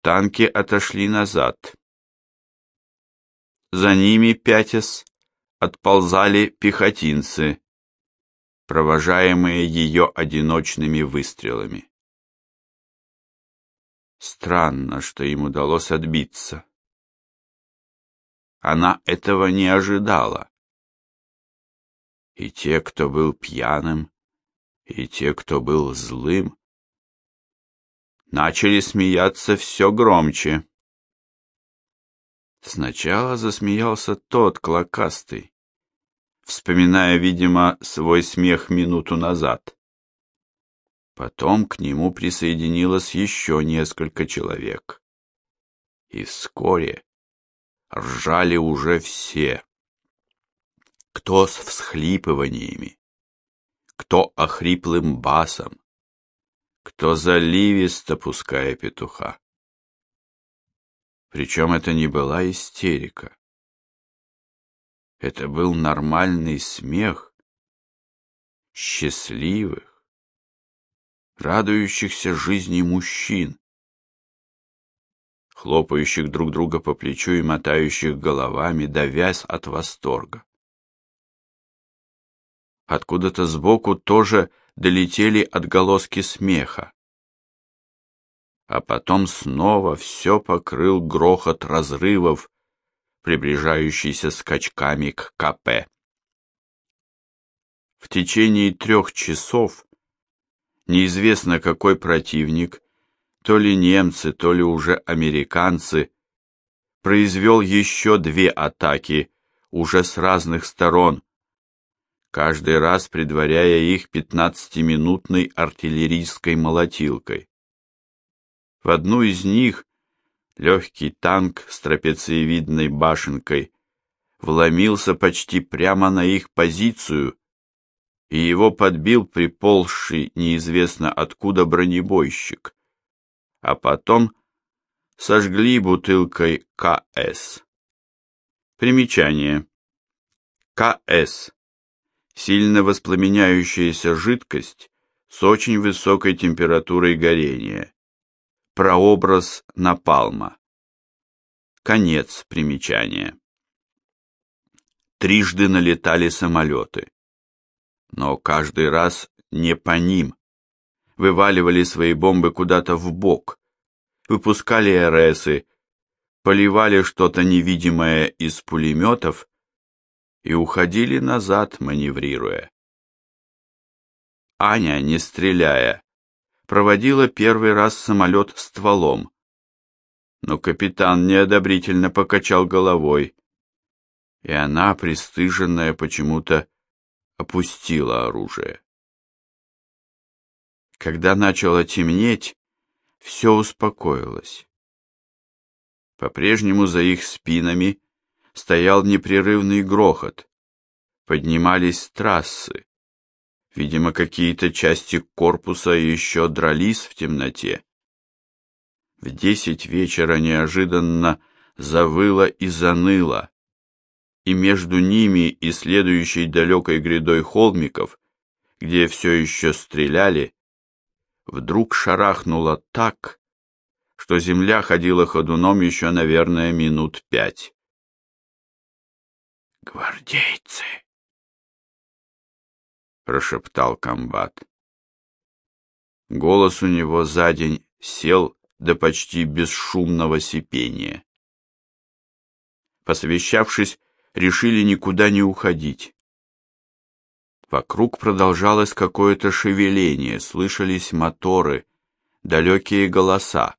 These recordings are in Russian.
Танки отошли назад. За ними, пятясь, отползали пехотинцы, провожаемые ее одиночными выстрелами. Странно, что им удалось отбиться. Она этого не ожидала. И те, кто был пьяным, и те, кто был злым, начали смеяться все громче. Сначала засмеялся тот клокастый, вспоминая, видимо, свой смех минуту назад. Потом к нему присоединилось еще несколько человек. И вскоре ржали уже все. Кто с всхлипываниями, кто охриплым басом, кто заливисто пуская петуха. Причем это не была истерика. Это был нормальный смех счастливых, радующихся жизни мужчин, хлопающих друг друга по плечу и мотающих головами, давясь от восторга. Откуда-то сбоку тоже долетели отголоски смеха. А потом снова все покрыл грохот разрывов, приближающийся скачками к КП. В течение трех часов неизвестно какой противник, то ли немцы, то ли уже американцы, произвел еще две атаки, уже с разных сторон, каждый раз предваряя их пятнадцатиминутной артиллерийской молотилкой. В одну из них легкий танк с трапециевидной башенкой вломился почти прямо на их позицию, и его подбил приползший неизвестно откуда бронебойщик, а потом сожгли бутылкой КС. Примечание. КС сильно воспламеняющаяся жидкость с очень высокой температурой горения. Прообраз напалма. Конец примечания. Трижды налетали самолеты. Но каждый раз не по ним. Вываливали свои бомбы куда-то в бок, выпускали РСы, поливали что-то невидимое из пулеметов и уходили назад, маневрируя. Аня, не стреляя, проводила первый раз самолет стволом, но капитан неодобрительно покачал головой, и она, пристыженная почему-то, опустила оружие. Когда начало темнеть, все успокоилось. По-прежнему за их спинами стоял непрерывный грохот. Поднимались трассы. Видимо, какие-то части корпуса еще дрались в темноте. В десять вечера неожиданно завыло и заныло, и между ними и следующей далекой грядой холмиков, где все еще стреляли, вдруг шарахнуло так, что земля ходила ходуном еще, наверное, минут пять. «Гвардейцы!» — прошептал комбат. Голос у него за день сел до почти бесшумного сипения. Посовещавшись, решили никуда не уходить. Вокруг продолжалось какое-то шевеление, слышались моторы, далекие голоса.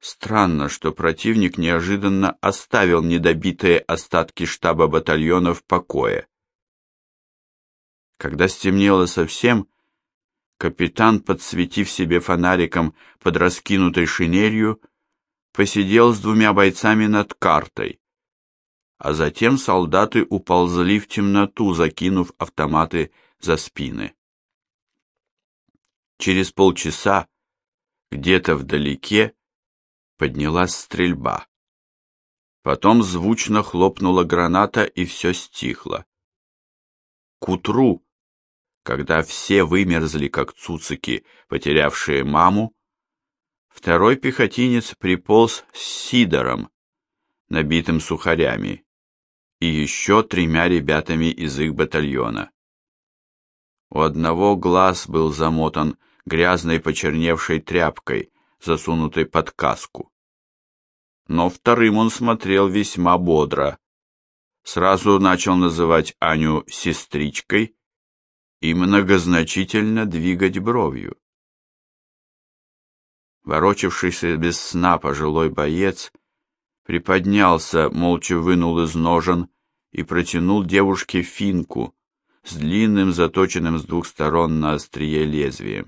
Странно, что противник неожиданно оставил недобитые остатки штаба батальона в покое. Когда стемнело совсем, капитан, подсветив себе фонариком под раскинутой шинелью, посидел с двумя бойцами над картой, а затем солдаты уползли в темноту, закинув автоматы за спины. Через полчаса где-то вдалеке поднялась стрельба. Потом звучно хлопнула граната, и все стихло. К утру, когда все вымерзли, как цуцики, потерявшие маму, Второй пехотинец приполз с сидором, набитым сухарями, и еще тремя ребятами из их батальона. У одного глаз был замотан грязной почерневшей тряпкой, засунутой под каску. Но вторым он смотрел весьма бодро. Сразу начал называть Аню сестричкой и многозначительно двигать бровью. Ворочавшийся без сна пожилой боец приподнялся, молча вынул из ножен и протянул девушке финку с длинным, заточенным с двух сторон на острие лезвием.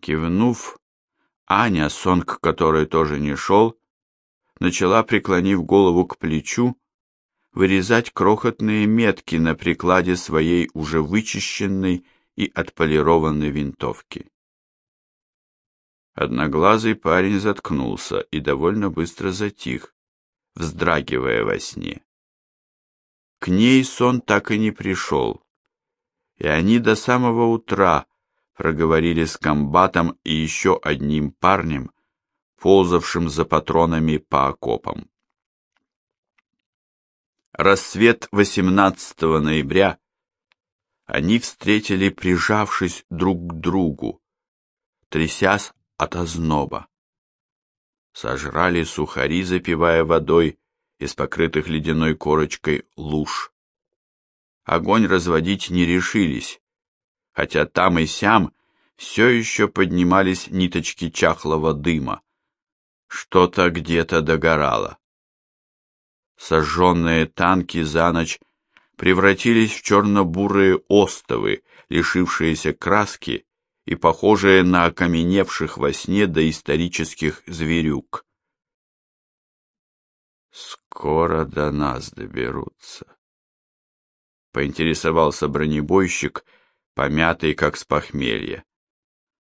Кивнув, Аня, сон к которой тоже не шел, начала, преклонив голову к плечу, вырезать крохотные метки на прикладе своей уже вычищенной и отполированной винтовки. Одноглазый парень заткнулся и довольно быстро затих, вздрагивая во сне. К ней сон так и не пришел, и они до самого утра проговорили с комбатом и еще одним парнем, ползавшим за патронами по окопам. Рассвет 18 ноября они встретили, прижавшись друг к другу, трясясь от озноба. Сожрали сухари, запивая водой из покрытых ледяной корочкой луж. Огонь разводить не решились, хотя там и сям все еще поднимались ниточки чахлого дыма. Что-то где-то догорало. Сожженные танки за ночь превратились в черно-бурые остовы, лишившиеся краски и похожие на окаменевших во сне доисторических зверюк. Скоро до нас доберутся. Поинтересовался бронебойщик, помятый как с похмелья.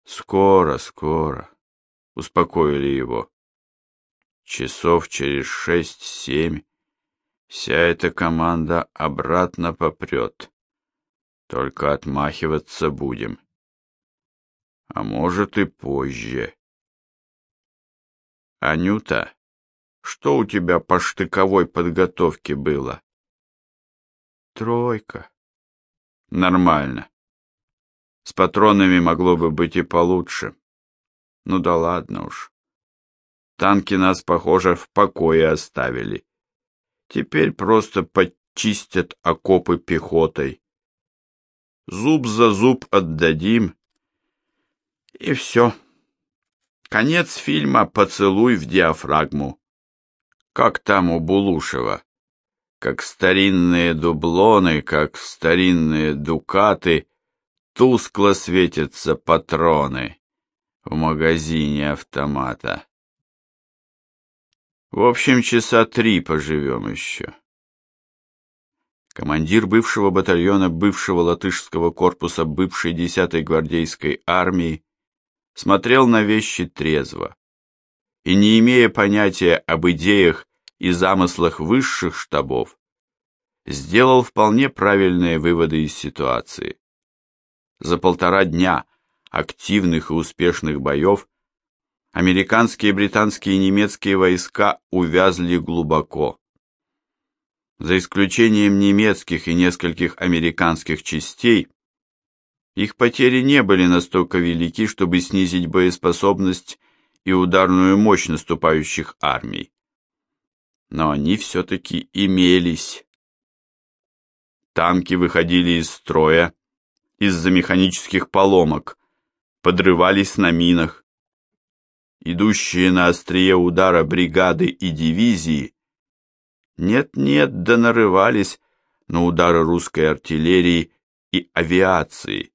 Скоро, скоро. Успокоили его. Часов через шесть-семь вся эта команда обратно попрет. Только отмахиваться будем а может и позже. Анюта, что у тебя по штыковой подготовке было? Тройка. Нормально. С патронами могло бы быть и получше. Ну да ладно уж. Танки нас, похоже, в покое оставили. Теперь просто подчистят окопы пехотой. Зуб за зуб отдадим, и все. Конец фильма «Поцелуй в диафрагму». Как там у Булушева? Как старинные дублоны, как старинные дукаты, тускло светятся патроны в магазине автомата. В общем, часа три поживем еще. Командир бывшего батальона бывшего латышского корпуса бывшей 10-й гвардейской армии смотрел на вещи трезво и, не имея понятия об идеях и замыслах высших штабов, сделал вполне правильные выводы из ситуации. За полтора дня активных и успешных боев американские, британские и немецкие войска увязли глубоко. За исключением немецких и нескольких американских частей, их потери не были настолько велики, чтобы снизить боеспособность и ударную мощь наступающих армий. Но они все-таки имелись. Танки выходили из строя из-за механических поломок, подрывались на минах. Идущие на острие удара бригады и дивизии нет-нет да нарывались на удары русской артиллерии и авиации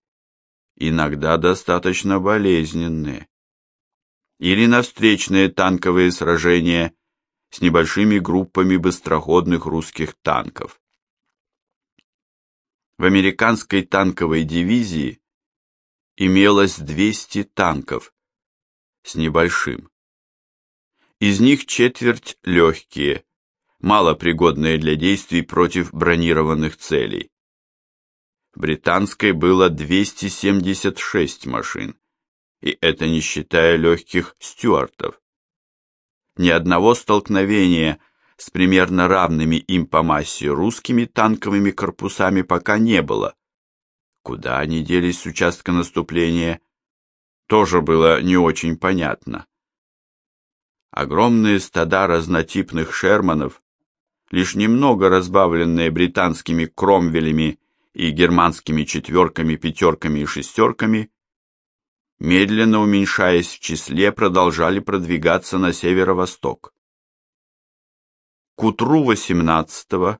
иногда достаточно болезненные. Или на встречные танковые сражения с небольшими группами быстроходных русских танков. В американской танковой дивизии имелось 200 танков с небольшим. Из них четверть легкие, малопригодные для действий против бронированных целей британской было 276 машин и это не считая легких стюартов. Ни одного столкновения с примерно равными им по массе русскими танковыми корпусами пока не было. Куда они делись с участка наступления, тоже было не очень понятно. Огромные стада разнотипных шерманов, лишь немного разбавленные британскими кромвелями и германскими четверками, пятерками и шестерками, медленно уменьшаясь в числе, продолжали продвигаться на северо-восток. К утру 18-го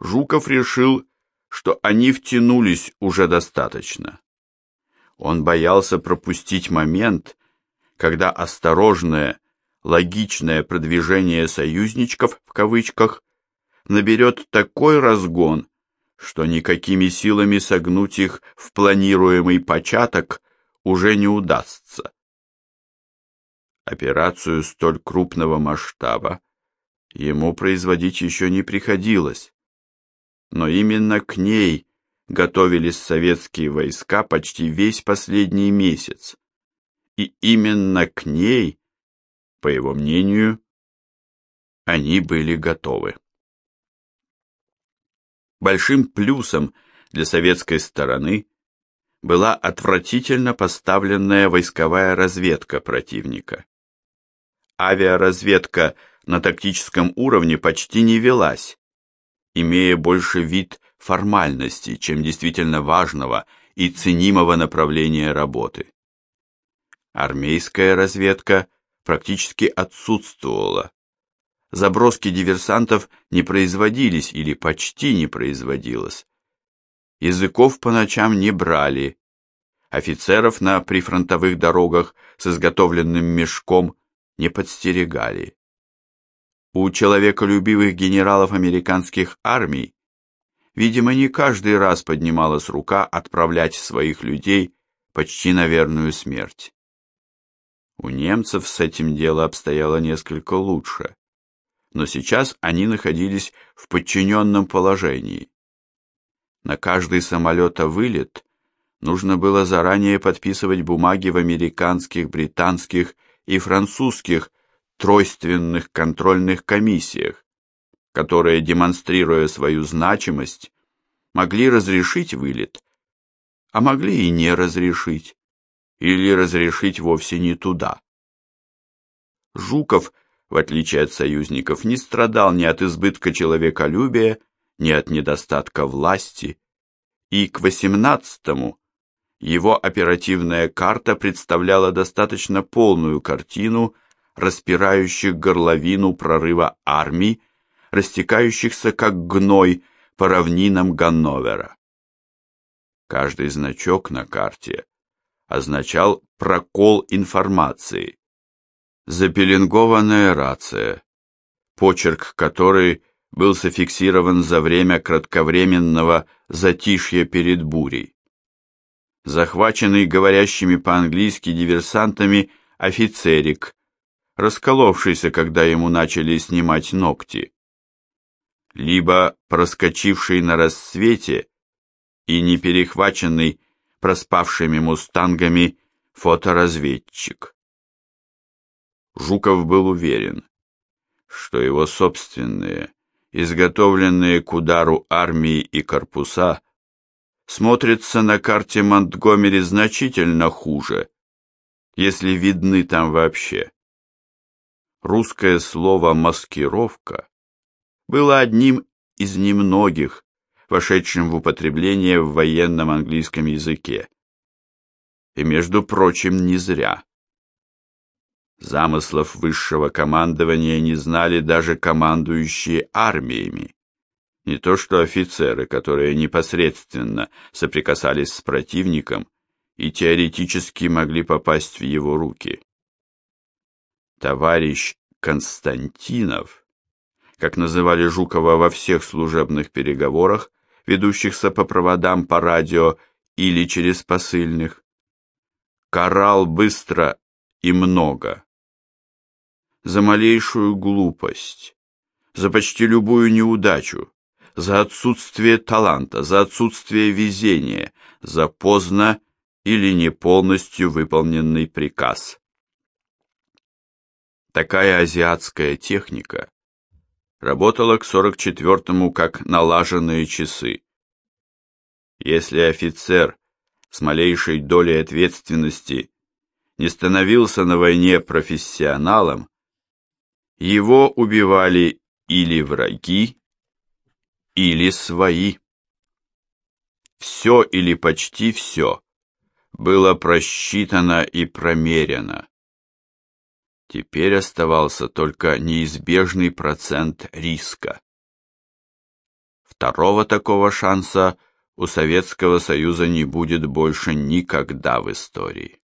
Жуков решил, что они втянулись уже достаточно. Он боялся пропустить момент, когда осторожное, логичное продвижение союзничков в кавычках наберет такой разгон, что никакими силами согнуть их в планируемый початок уже не удастся. Операцию столь крупного масштаба ему производить еще не приходилось, но именно к ней готовились советские войска почти весь последний месяц, и именно к ней, по его мнению, они были готовы. Большим плюсом для советской стороны была отвратительно поставленная войсковая разведка противника. Авиаразведка на тактическом уровне почти не велась, имея больше вид формальности, чем действительно важного и ценимого направления работы. Армейская разведка практически отсутствовала, заброски диверсантов не производились или почти не производилось. Языков по ночам не брали. Офицеров на прифронтовых дорогах с изготовленным мешком не подстерегали. У человеколюбивых генералов американских армий, видимо, не каждый раз поднималась рука отправлять своих людей почти на верную смерть. У немцев с этим дело обстояло несколько лучше но сейчас они находились в подчиненном положении. На каждый самолета вылет нужно было заранее подписывать бумаги в американских, британских и французских тройственных контрольных комиссиях, которые, демонстрируя свою значимость, могли разрешить вылет, а могли и не разрешить, или разрешить вовсе не туда. Жуков в отличие от союзников, не страдал ни от избытка человеколюбия, ни от недостатка власти, и к 18-му его оперативная карта представляла достаточно полную картину распирающих горловину прорыва армий, растекающихся как гной по равнинам Ганновера. Каждый значок на карте означал прокол информации, запеленгованная рация, почерк которой был зафиксирован за время кратковременного затишья перед бурей. Захваченный говорящими по-английски диверсантами офицерик, расколовшийся, когда ему начали снимать ногти, либо проскочивший на рассвете и не перехваченный проспавшими мустангами фоторазведчик. Жуков был уверен, что его собственные, изготовленные к удару армии и корпуса, смотрятся на карте Монтгомери значительно хуже, если видны там вообще. Русское слово «маскировка» было одним из немногих, вошедшим в употребление в военном английском языке. И, между прочим, не зря. Замыслов высшего командования не знали даже командующие армиями. Не то что офицеры, которые непосредственно соприкасались с противником и теоретически могли попасть в его руки. Товарищ Константинов, как называли Жукова во всех служебных переговорах, ведущихся по проводам по радио или через посыльных, карал быстро и много за малейшую глупость, за почти любую неудачу, за отсутствие таланта, за отсутствие везения, за поздно или не полностью выполненный приказ. Такая азиатская техника работала к 44-му как налаженные часы. Если офицер с малейшей долей ответственности не становился на войне профессионалом, его убивали или враги, или свои. Все или почти все было просчитано и промерено. Теперь оставался только неизбежный процент риска. Второго такого шанса у Советского Союза не будет больше никогда в истории.